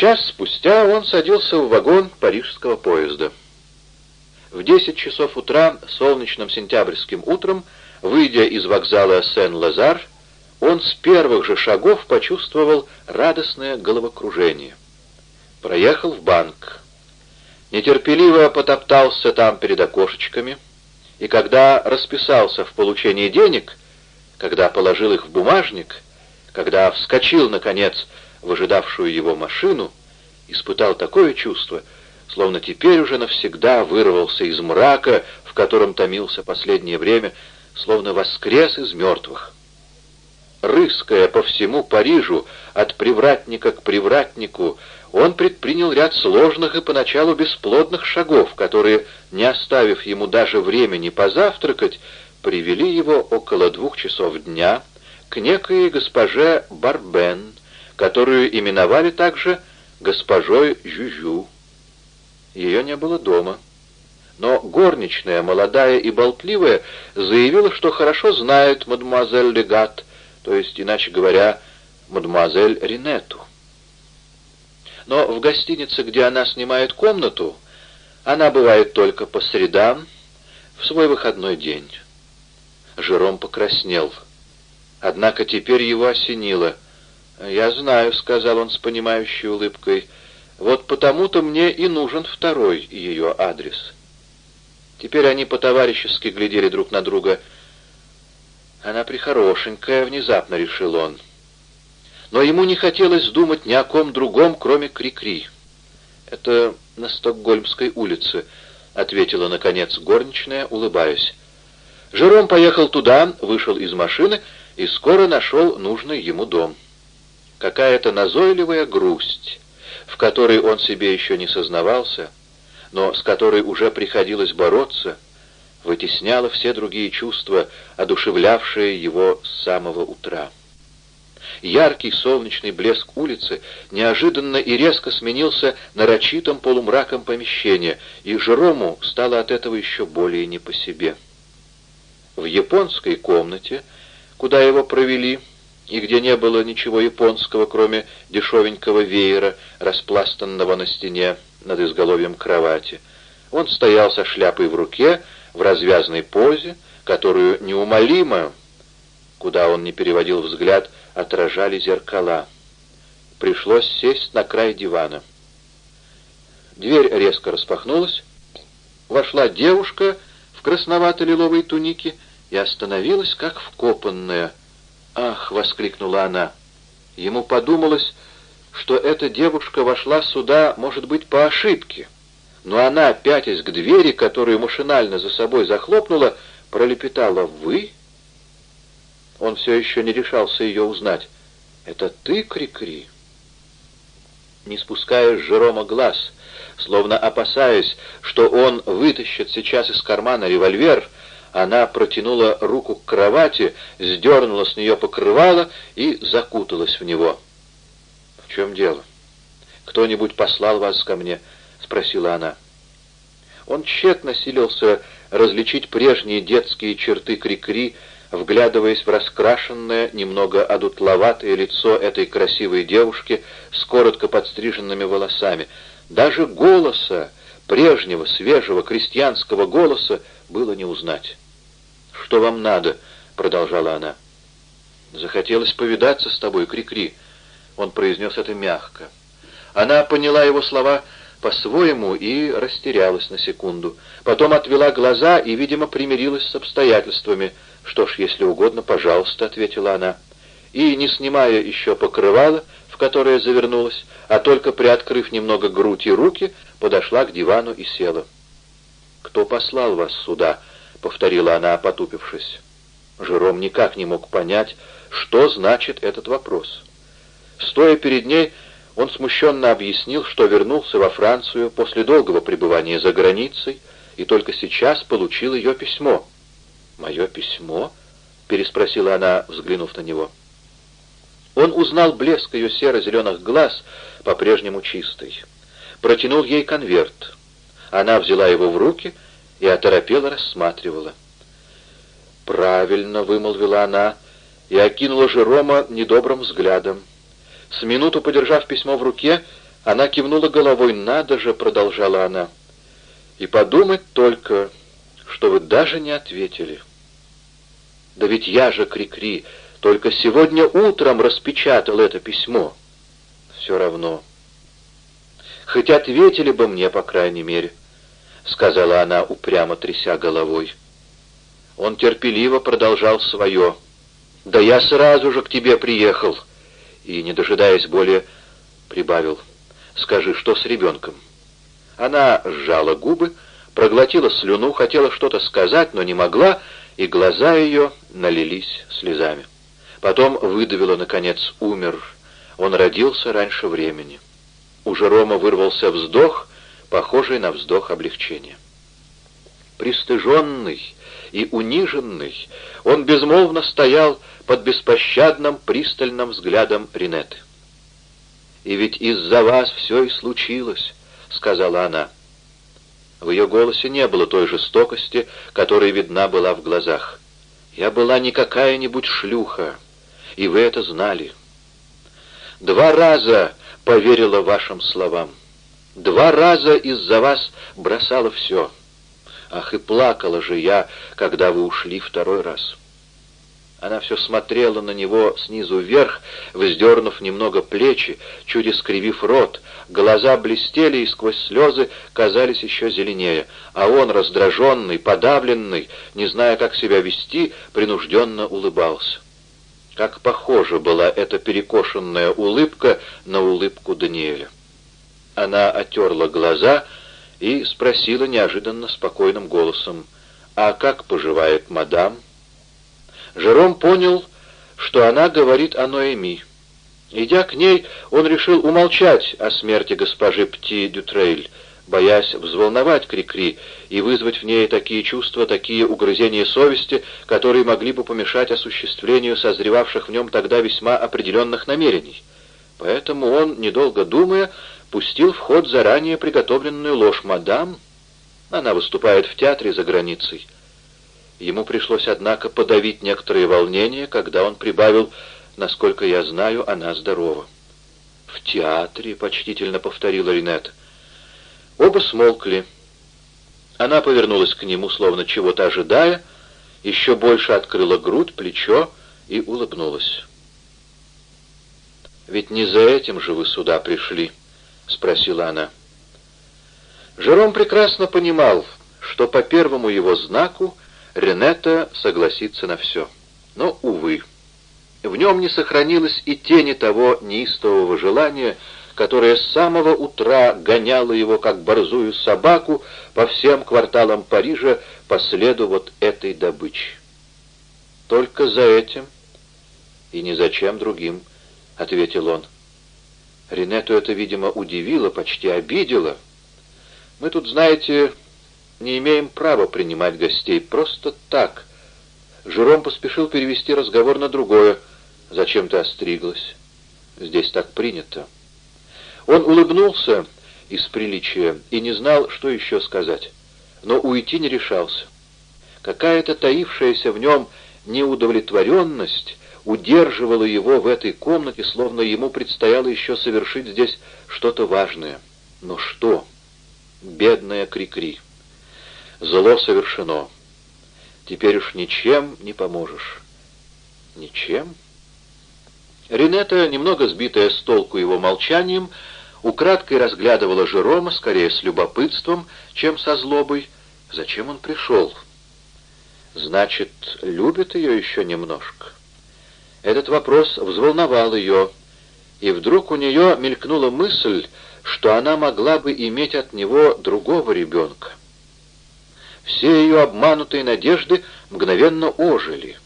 Час спустя он садился в вагон парижского поезда. В 10 часов утра, солнечным сентябрьским утром, выйдя из вокзала Сен-Лазар, он с первых же шагов почувствовал радостное головокружение. Проехал в банк. Нетерпеливо потоптался там перед окошечками, и когда расписался в получении денег, когда положил их в бумажник, когда вскочил, наконец, в ожидавшую его машину, испытал такое чувство, словно теперь уже навсегда вырвался из мрака, в котором томился последнее время, словно воскрес из мертвых. Рыская по всему Парижу, от привратника к привратнику, он предпринял ряд сложных и поначалу бесплодных шагов, которые, не оставив ему даже времени позавтракать, привели его около двух часов дня к некой госпоже Барбен, которую именовали также госпожой Жюжу. Ее не было дома. Но горничная, молодая и болтливая, заявила, что хорошо знает мадемуазель Легат, то есть, иначе говоря, мадемуазель Ринету. Но в гостинице, где она снимает комнату, она бывает только по средам, в свой выходной день. Жером покраснел. Однако теперь его осенило. «Я знаю», — сказал он с понимающей улыбкой, — «вот потому-то мне и нужен второй ее адрес». Теперь они по-товарищески глядели друг на друга. «Она прихорошенькая», — внезапно решил он. Но ему не хотелось думать ни о ком другом, кроме Крикри. -кри. «Это на Стокгольмской улице», — ответила, наконец, горничная, улыбаясь. Жером поехал туда, вышел из машины и скоро нашел нужный ему дом. Какая-то назойливая грусть, в которой он себе еще не сознавался, но с которой уже приходилось бороться, вытесняла все другие чувства, одушевлявшие его с самого утра. Яркий солнечный блеск улицы неожиданно и резко сменился нарочитым полумраком помещения, и Жерому стало от этого еще более не по себе. В японской комнате, куда его провели, и где не было ничего японского, кроме дешевенького веера, распластанного на стене над изголовьем кровати, он стоял со шляпой в руке, в развязной позе, которую неумолимо, куда он не переводил взгляд, отражали зеркала. Пришлось сесть на край дивана. Дверь резко распахнулась. Вошла девушка в красновато-лиловой тунике и остановилась, как вкопанная. «Ах!» — воскликнула она. Ему подумалось, что эта девушка вошла сюда, может быть, по ошибке. Но она, пятясь к двери, которую машинально за собой захлопнула, пролепетала «Вы?» Он все еще не решался ее узнать. «Это ты, Крикри?» -кри Не спуская с Жерома глаз, словно опасаясь, что он вытащит сейчас из кармана револьвер, она протянула руку к кровати, сдернула с нее покрывало и закуталась в него. «В чем дело? Кто-нибудь послал вас ко мне?» — спросила она. Он тщетно силился различить прежние детские черты Крикри, -кри, вглядываясь в раскрашенное, немного одутловатое лицо этой красивой девушки с коротко подстриженными волосами. Даже голоса, прежнего, свежего, крестьянского голоса, было не узнать. «Что вам надо?» — продолжала она. «Захотелось повидаться с тобой, Крикри. Он произнес это мягко. Она поняла его слова по-своему и растерялась на секунду. Потом отвела глаза и, видимо, примирилась с обстоятельствами — «Что ж, если угодно, пожалуйста», — ответила она. И, не снимая еще покрывала, в которое завернулась, а только приоткрыв немного грудь и руки, подошла к дивану и села. «Кто послал вас сюда?» — повторила она, потупившись. Жером никак не мог понять, что значит этот вопрос. Стоя перед ней, он смущенно объяснил, что вернулся во Францию после долгого пребывания за границей и только сейчас получил ее письмо — «Мое письмо?» — переспросила она, взглянув на него. Он узнал блеск ее серо-зеленых глаз, по-прежнему чистый. Протянул ей конверт. Она взяла его в руки и оторопела рассматривала. «Правильно», — вымолвила она, и окинула Жерома недобрым взглядом. С минуту подержав письмо в руке, Она кивнула головой. «Надо же!» — продолжала она. «И подумать только, что вы даже не ответили». «Да ведь я же, Крикри, -кри, только сегодня утром распечатал это письмо». «Все равно». «Хоть ответили бы мне, по крайней мере», — сказала она, упрямо тряся головой. Он терпеливо продолжал свое. «Да я сразу же к тебе приехал!» И, не дожидаясь более, прибавил. «Скажи, что с ребенком?» Она сжала губы, проглотила слюну, хотела что-то сказать, но не могла, и глаза ее налились слезами. Потом выдавила, наконец, «Умер. Он родился раньше времени». У Жерома вырвался вздох, похожий на вздох облегчения. Пристыженный и униженный, он безмолвно стоял под беспощадным пристальным взглядом Ринеты. «И ведь из-за вас все и случилось», — сказала она. В ее голосе не было той жестокости, которая видна была в глазах. «Я была не какая-нибудь шлюха, и вы это знали. Два раза поверила вашим словам. Два раза из-за вас бросала все. Ах, и плакала же я, когда вы ушли второй раз. Она все смотрела на него снизу вверх, вздернув немного плечи, чуть искривив рот. Глаза блестели и сквозь слезы казались еще зеленее, а он, раздраженный, подавленный, не зная, как себя вести, принужденно улыбался. Как похожа была эта перекошенная улыбка на улыбку Даниэля. Она отерла глаза и спросила неожиданно спокойным голосом, «А как поживает мадам?» Жером понял, что она говорит о Ноэми. Идя к ней, он решил умолчать о смерти госпожи Пти Дютрейль, боясь взволновать Крикри -кри и вызвать в ней такие чувства, такие угрызения совести, которые могли бы помешать осуществлению созревавших в нем тогда весьма определенных намерений. Поэтому он, недолго думая, пустил в ход заранее приготовленную ложь «Мадам». Она выступает в театре за границей. Ему пришлось, однако, подавить некоторые волнения, когда он прибавил «Насколько я знаю, она здорова». «В театре», — почтительно повторила Ринет. Оба смолкли. Она повернулась к нему, словно чего-то ожидая, еще больше открыла грудь, плечо и улыбнулась. «Ведь не за этим же вы сюда пришли?» — спросила она. Жером прекрасно понимал, что по первому его знаку Ренета согласится на все. Но, увы, в нем не сохранилось и тени того неистового желания, которое с самого утра гоняло его, как борзую собаку, по всем кварталам Парижа по следу вот этой добычи. Только за этим и ни за чем другим, — ответил он. Ренету это, видимо, удивило, почти обидело. Мы тут, знаете, не имеем права принимать гостей просто так. Жером поспешил перевести разговор на другое. Зачем ты остриглась? Здесь так принято. Он улыбнулся из приличия и не знал, что еще сказать. Но уйти не решался. Какая-то таившаяся в нем неудовлетворенность удерживала его в этой комнате, словно ему предстояло еще совершить здесь что-то важное. Но что? Бедная Крикри. -кри. Зло совершено. Теперь уж ничем не поможешь. Ничем? Ренета, немного сбитая с толку его молчанием, украдкой разглядывала Жерома, скорее с любопытством, чем со злобой. Зачем он пришел? Значит, любит ее еще немножко. Этот вопрос взволновал ее, и вдруг у нее мелькнула мысль, что она могла бы иметь от него другого ребенка. Все ее обманутые надежды мгновенно ожили.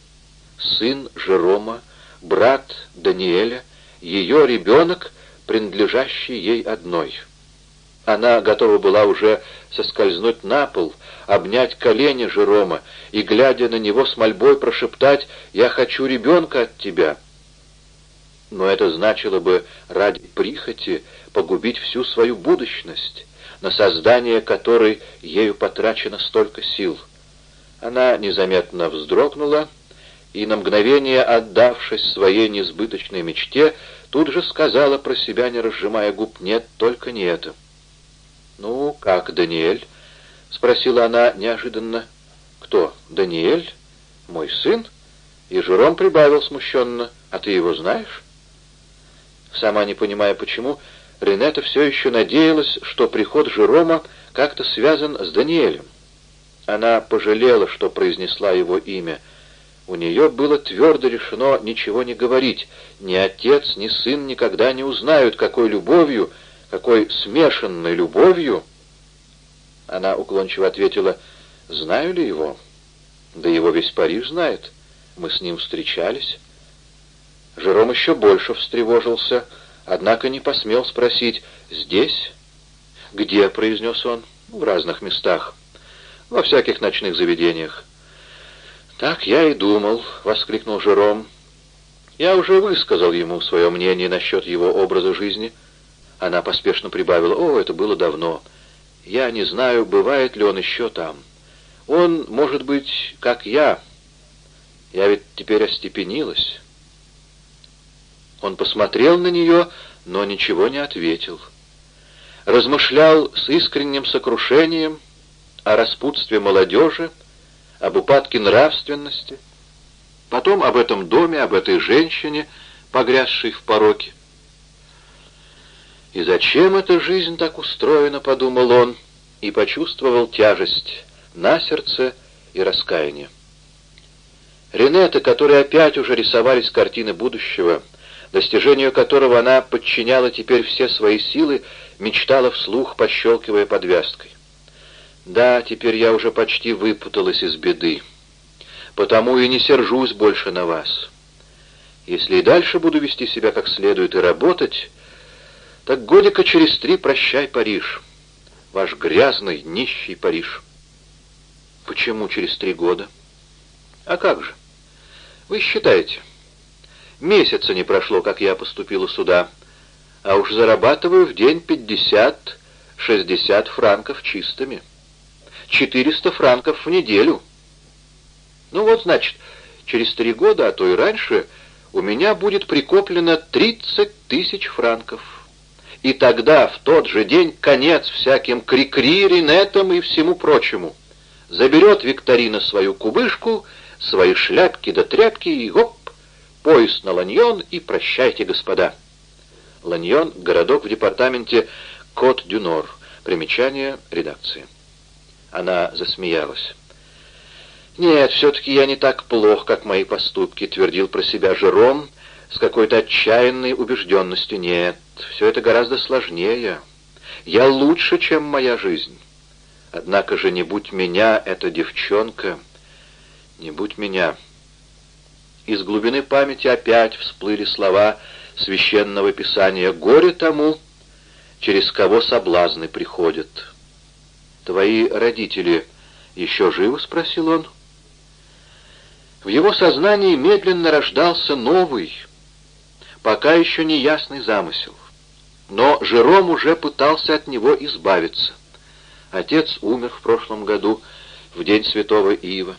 Сын Жерома, брат Даниэля, ее ребенок, принадлежащий ей одной. Она готова была уже соскользнуть на пол, обнять колени Жерома и, глядя на него с мольбой, прошептать «Я хочу ребенка от тебя». Но это значило бы ради прихоти погубить всю свою будущность, на создание которой ею потрачено столько сил. Она незаметно вздрогнула и, на мгновение отдавшись своей несбыточной мечте, тут же сказала про себя, не разжимая губ, «Нет, только не это». «Ну, как, Даниэль?» — спросила она неожиданно. «Кто, Даниэль? Мой сын?» И Жером прибавил смущенно, «А ты его знаешь?» Сама не понимая почему, Ренета все еще надеялась, что приход Жерома как-то связан с Даниэлем. Она пожалела, что произнесла его имя. У нее было твердо решено ничего не говорить. Ни отец, ни сын никогда не узнают, какой любовью, какой смешанной любовью. Она уклончиво ответила, «Знаю ли его? Да его весь Париж знает. Мы с ним встречались». Жером еще больше встревожился, однако не посмел спросить «Здесь?» «Где?» — произнес он. «В разных местах. Во всяких ночных заведениях». «Так я и думал», — воскликнул Жером. «Я уже высказал ему свое мнение насчет его образа жизни». Она поспешно прибавила, «О, это было давно. Я не знаю, бывает ли он еще там. Он, может быть, как я. Я ведь теперь остепенилась». Он посмотрел на нее, но ничего не ответил. Размышлял с искренним сокрушением о распутстве молодежи, об упадке нравственности, потом об этом доме, об этой женщине, погрязшей в пороке. «И зачем эта жизнь так устроена?» — подумал он, и почувствовал тяжесть на сердце и раскаяние. Ренета, которой опять уже рисовались картины будущего, — достижению которого она подчиняла теперь все свои силы, мечтала вслух, пощелкивая подвязкой. «Да, теперь я уже почти выпуталась из беды, потому и не сержусь больше на вас. Если и дальше буду вести себя как следует и работать, так годика через три прощай, Париж, ваш грязный, нищий Париж». «Почему через три года?» «А как же? Вы считаете?» Месяца не прошло, как я поступила сюда, а уж зарабатываю в день пятьдесят-шестьдесят франков чистыми. Четыреста франков в неделю. Ну вот, значит, через три года, а то и раньше, у меня будет прикоплено тридцать тысяч франков. И тогда, в тот же день, конец всяким крикри, ринетам и всему прочему. Заберет Викторина свою кубышку, свои шляпки да тряпки и гоп, поезд на Ланьон и прощайте, господа. Ланьон — городок в департаменте Кот-Дюнор. Примечание редакции. Она засмеялась. «Нет, все-таки я не так плох, как мои поступки», — твердил про себя Жером с какой-то отчаянной убежденностью. «Нет, все это гораздо сложнее. Я лучше, чем моя жизнь. Однако же не будь меня эта девчонка, не будь меня...» Из глубины памяти опять всплыли слова священного писания «Горе тому, через кого соблазны приходят». «Твои родители еще живы?» — спросил он. В его сознании медленно рождался новый, пока еще не ясный замысел. Но Жером уже пытался от него избавиться. Отец умер в прошлом году, в день святого Ива.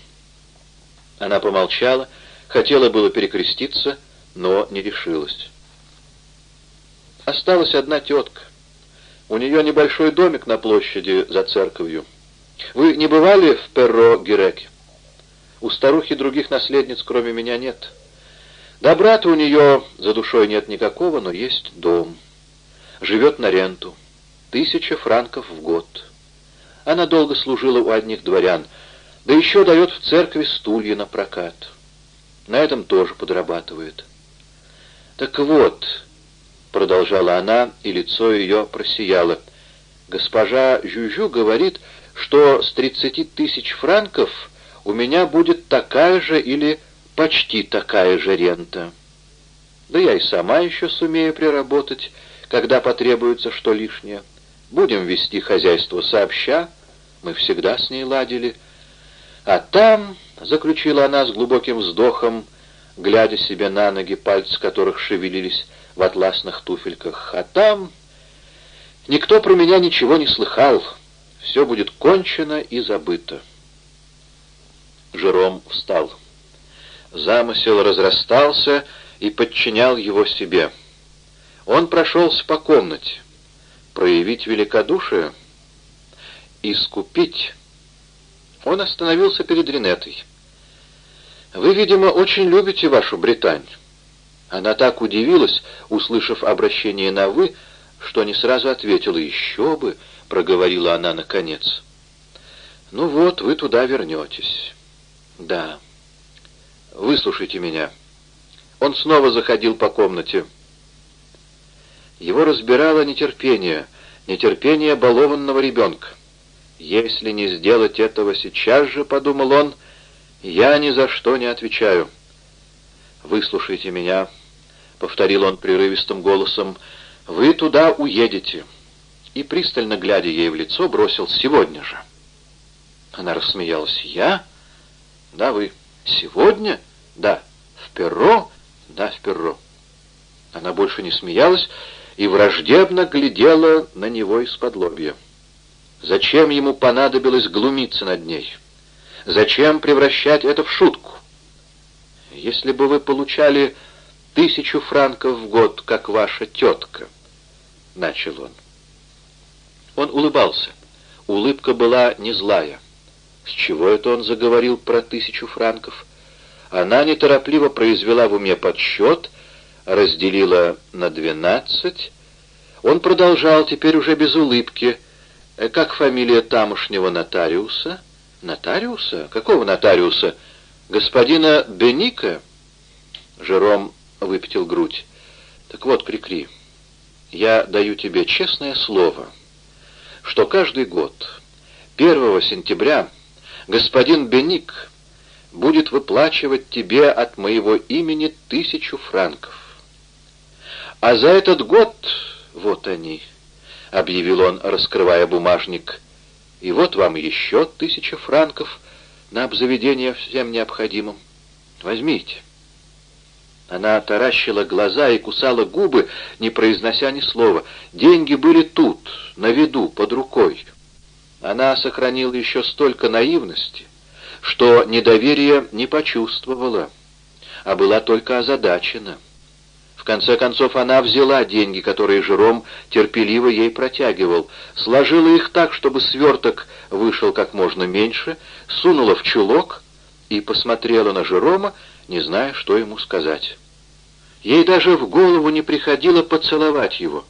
Она помолчала Хотела было перекреститься, но не решилась. Осталась одна тетка. У нее небольшой домик на площади за церковью. Вы не бывали в Перро-Гереке? У старухи других наследниц, кроме меня, нет. Добра-то у нее за душой нет никакого, но есть дом. Живет на ренту. Тысяча франков в год. Она долго служила у одних дворян, да еще дает в церкви стулья на прокат. На этом тоже подрабатывает. «Так вот», — продолжала она, и лицо ее просияло, «госпожа Жюжу говорит, что с тридцати тысяч франков у меня будет такая же или почти такая же рента. Да я и сама еще сумею приработать, когда потребуется что лишнее. Будем вести хозяйство сообща, мы всегда с ней ладили. А там — заключила она с глубоким вздохом, глядя себе на ноги, пальцы которых шевелились в атласных туфельках. «А там никто про меня ничего не слыхал. Все будет кончено и забыто». Жером встал. Замысел разрастался и подчинял его себе. Он прошелся по комнате. Проявить великодушие? Искупить? Он остановился перед Ринетой. «Вы, видимо, очень любите вашу Британь». Она так удивилась, услышав обращение на «вы», что не сразу ответила «еще бы», — проговорила она наконец. «Ну вот, вы туда вернетесь». «Да». «Выслушайте меня». Он снова заходил по комнате. Его разбирало нетерпение, нетерпение балованного ребенка. «Если не сделать этого сейчас же, — подумал он, — я ни за что не отвечаю». «Выслушайте меня», — повторил он прерывистым голосом, — «вы туда уедете». И, пристально глядя ей в лицо, бросил «сегодня же». Она рассмеялась. «Я?» «Да, вы». «Сегодня?» «Да». «В перро?» «Да, в перро». Она больше не смеялась и враждебно глядела на него из-под лобья. Зачем ему понадобилось глумиться над ней? Зачем превращать это в шутку? Если бы вы получали тысячу франков в год, как ваша тетка, — начал он. Он улыбался. Улыбка была не злая. С чего это он заговорил про тысячу франков? Она неторопливо произвела в уме подсчет, разделила на двенадцать. Он продолжал, теперь уже без улыбки. «Э, «Как фамилия тамошнего нотариуса?» «Нотариуса? Какого нотариуса? Господина Беника?» Жером выпятил грудь. «Так вот, Крикри, я даю тебе честное слово, что каждый год, 1 сентября, господин Беник будет выплачивать тебе от моего имени тысячу франков. А за этот год, вот они, — объявил он, раскрывая бумажник, — и вот вам еще тысяча франков на обзаведение всем необходимым. Возьмите. Она таращила глаза и кусала губы, не произнося ни слова. Деньги были тут, на виду, под рукой. Она сохранила еще столько наивности, что недоверие не почувствовала, а была только озадачена. В конце концов она взяла деньги, которые Жером терпеливо ей протягивал, сложила их так, чтобы сверток вышел как можно меньше, сунула в чулок и посмотрела на Жерома, не зная, что ему сказать. Ей даже в голову не приходило поцеловать его.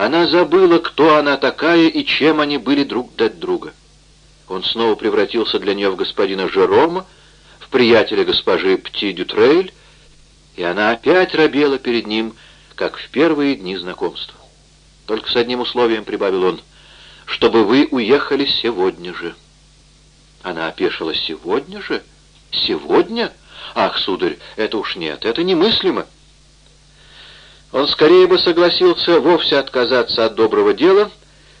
Она забыла, кто она такая и чем они были друг для друга. Он снова превратился для нее в господина Жерома, в приятеля госпожи Пти Дютрейль, и она опять робела перед ним, как в первые дни знакомства. Только с одним условием, прибавил он, чтобы вы уехали сегодня же. Она опешила сегодня же? Сегодня? Ах, сударь, это уж нет, это немыслимо. Он скорее бы согласился вовсе отказаться от доброго дела,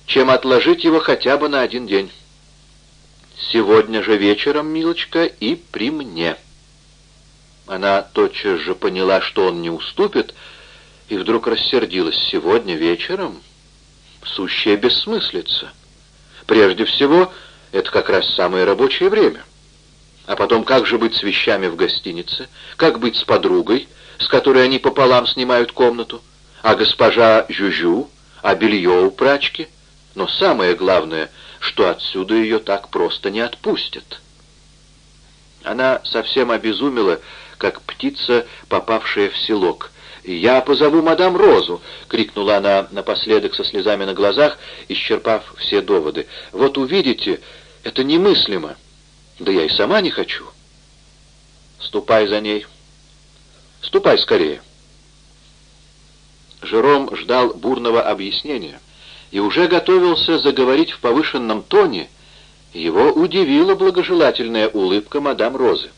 чем отложить его хотя бы на один день. «Сегодня же вечером, милочка, и при мне». Она тотчас же поняла, что он не уступит, и вдруг рассердилась. «Сегодня вечером?» Сущая бессмыслица. Прежде всего, это как раз самое рабочее время. А потом, как же быть с вещами в гостинице? Как быть с подругой, с которой они пополам снимают комнату? А госпожа Жюжу? А белье у прачки? Но самое главное, что отсюда ее так просто не отпустят. Она совсем обезумела, как птица, попавшая в селок. «Я позову мадам Розу!» — крикнула она напоследок со слезами на глазах, исчерпав все доводы. «Вот увидите, это немыслимо!» Да я и сама не хочу. Ступай за ней. Ступай скорее. Жером ждал бурного объяснения и уже готовился заговорить в повышенном тоне, его удивила благожелательная улыбка мадам Розы.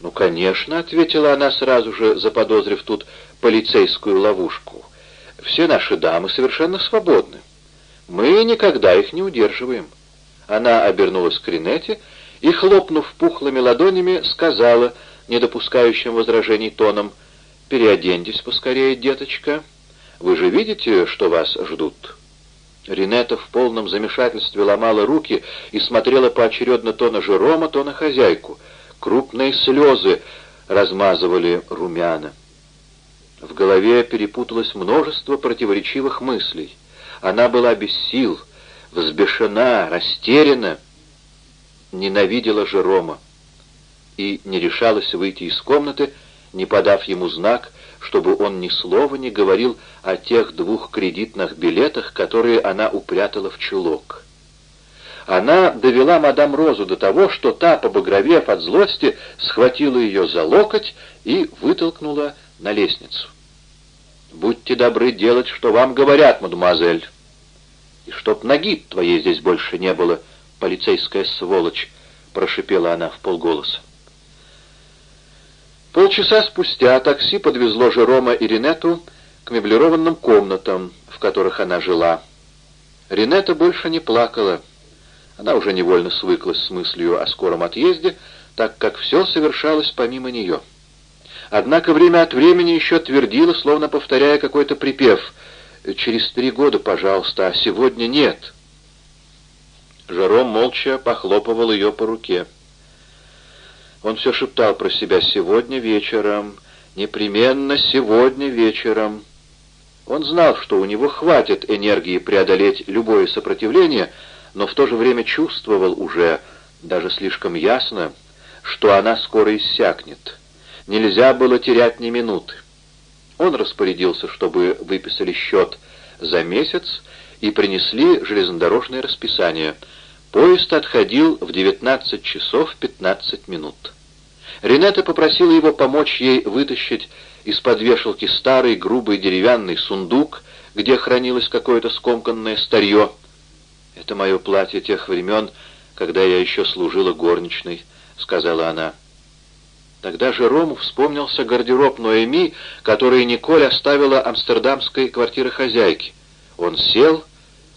«Ну, конечно», — ответила она сразу же, заподозрив тут полицейскую ловушку. «Все наши дамы совершенно свободны. Мы никогда их не удерживаем». Она обернулась к Ринете и, хлопнув пухлыми ладонями, сказала, не допускающим возражений тоном, «Переоденьтесь поскорее, деточка. Вы же видите, что вас ждут?» Ринета в полном замешательстве ломала руки и смотрела поочередно то на Жерома, то на хозяйку. Крупные слезы размазывали румяна. В голове перепуталось множество противоречивых мыслей. Она была без сил, взбешена, растеряна, ненавидела Жерома и не решалась выйти из комнаты, не подав ему знак, чтобы он ни слова не говорил о тех двух кредитных билетах, которые она упрятала в чулок. Она довела мадам Розу до того, что та, побагровев от злости, схватила ее за локоть и вытолкнула на лестницу. «Будьте добры делать, что вам говорят, мадемуазель. И чтоб ноги твоей здесь больше не было, полицейская сволочь», — прошипела она в полголоса. Полчаса спустя такси подвезло Жерома и Ринету к меблированным комнатам, в которых она жила. Ринета больше не плакала. Она уже невольно свыклась с мыслью о скором отъезде, так как все совершалось помимо нее. Однако время от времени еще твердила, словно повторяя какой-то припев «Через три года, пожалуйста, а сегодня нет». Жером молча похлопывал ее по руке. Он все шептал про себя «сегодня вечером», «непременно сегодня вечером». Он знал, что у него хватит энергии преодолеть любое сопротивление, но в то же время чувствовал уже, даже слишком ясно, что она скоро иссякнет. Нельзя было терять ни минуты. Он распорядился, чтобы выписали счет за месяц и принесли железнодорожное расписание — Поезд отходил в 19 часов 15 минут. Ренета попросила его помочь ей вытащить из-под вешалки старый грубый деревянный сундук, где хранилось какое-то скомканное старье. «Это мое платье тех времен, когда я еще служила горничной», — сказала она. Тогда же Рому вспомнился гардероб Ноэми, который Николь оставила амстердамской квартиры хозяйки. Он сел,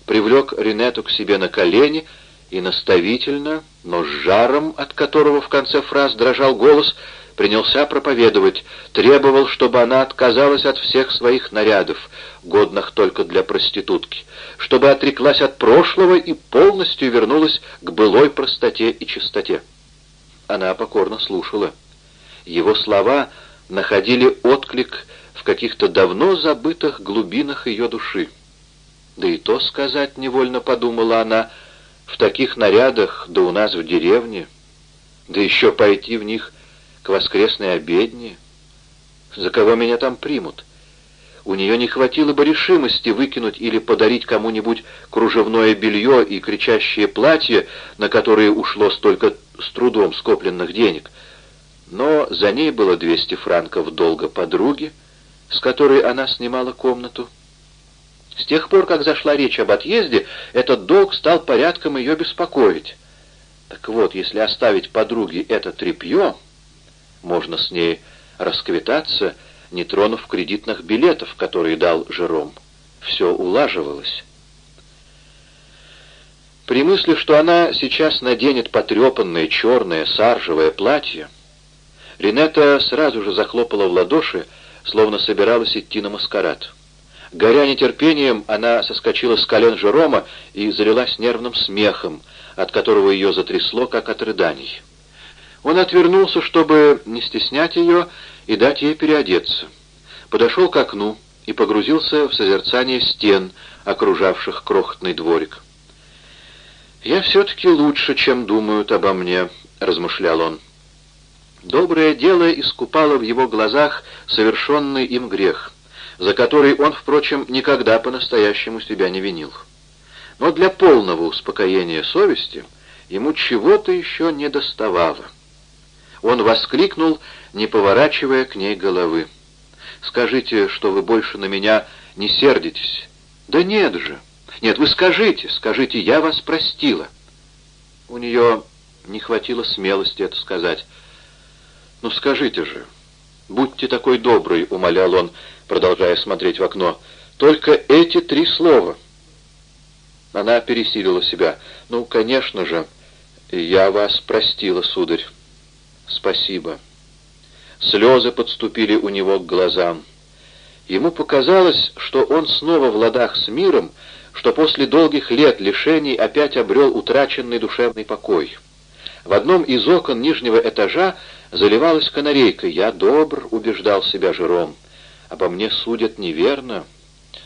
привлек Ренету к себе на колени — и наставительно, но с жаром, от которого в конце фраз дрожал голос, принялся проповедовать, требовал, чтобы она отказалась от всех своих нарядов, годных только для проститутки, чтобы отреклась от прошлого и полностью вернулась к былой простоте и чистоте. Она покорно слушала. Его слова находили отклик в каких-то давно забытых глубинах ее души. Да и то сказать невольно подумала она — в таких нарядах, да у нас в деревне, да еще пойти в них к воскресной обедне. За кого меня там примут? У нее не хватило бы решимости выкинуть или подарить кому-нибудь кружевное белье и кричащее платье, на которые ушло столько с трудом скопленных денег. Но за ней было 200 франков долга подруги, с которой она снимала комнату. С тех пор, как зашла речь об отъезде, этот долг стал порядком ее беспокоить. Так вот, если оставить подруге это тряпье, можно с ней расквитаться, не тронув кредитных билетов, которые дал Жером. Все улаживалось. При мысли, что она сейчас наденет потрепанное черное саржевое платье, Ринета сразу же захлопала в ладоши, словно собиралась идти на маскарад. Горя нетерпением, она соскочила с колен Жерома и залилась нервным смехом, от которого ее затрясло, как от рыданий. Он отвернулся, чтобы не стеснять ее и дать ей переодеться. Подошел к окну и погрузился в созерцание стен, окружавших крохотный дворик. «Я все-таки лучше, чем думают обо мне», — размышлял он. Доброе дело искупало в его глазах совершенный им грех за который он, впрочем, никогда по-настоящему себя не винил. Но для полного успокоения совести ему чего-то еще не доставало. Он воскликнул, не поворачивая к ней головы. «Скажите, что вы больше на меня не сердитесь». «Да нет же! Нет, вы скажите, скажите, я вас простила». У нее не хватило смелости это сказать. «Ну скажите же, будьте такой добрый», — умолял он, продолжая смотреть в окно. «Только эти три слова». Она пересилила себя. «Ну, конечно же, я вас простила, сударь. Спасибо». Слезы подступили у него к глазам. Ему показалось, что он снова в ладах с миром, что после долгих лет лишений опять обрел утраченный душевный покой. В одном из окон нижнего этажа заливалась канарейка. «Я добр», — убеждал себя Жером обо мне судят неверно,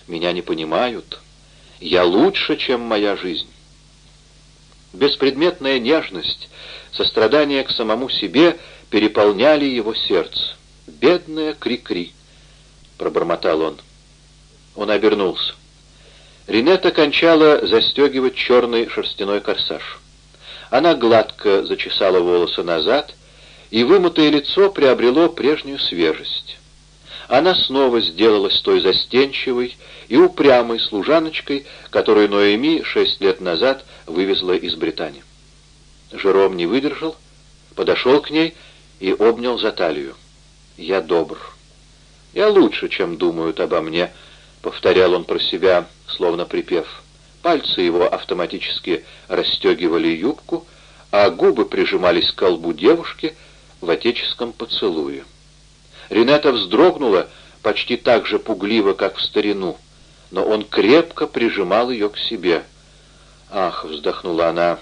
меня не понимают. Я лучше, чем моя жизнь. Беспредметная нежность, сострадание к самому себе переполняли его сердце. «Бедная Кри-Кри!» — пробормотал он. Он обернулся. Ринетта кончала застегивать черный шерстяной корсаж. Она гладко зачесала волосы назад, и вымытое лицо приобрело прежнюю свежесть. Она снова сделалась той застенчивой и упрямой служаночкой, которую Ноэми шесть лет назад вывезла из Британии. Жером не выдержал, подошел к ней и обнял за талию. «Я добр. Я лучше, чем думают обо мне», — повторял он про себя, словно припев. Пальцы его автоматически расстегивали юбку, а губы прижимались к колбу девушки в отеческом поцелуе. Ренета вздрогнула почти так же пугливо, как в старину, но он крепко прижимал ее к себе. «Ах!» — вздохнула она.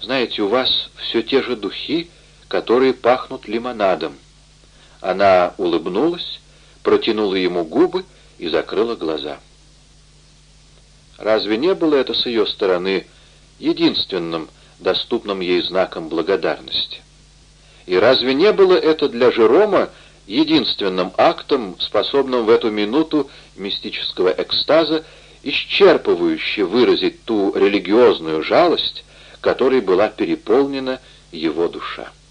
«Знаете, у вас все те же духи, которые пахнут лимонадом». Она улыбнулась, протянула ему губы и закрыла глаза. Разве не было это с ее стороны единственным доступным ей знаком благодарности? И разве не было это для Жерома единственным актом, способным в эту минуту мистического экстаза исчерпывающе выразить ту религиозную жалость, которой была переполнена его душа?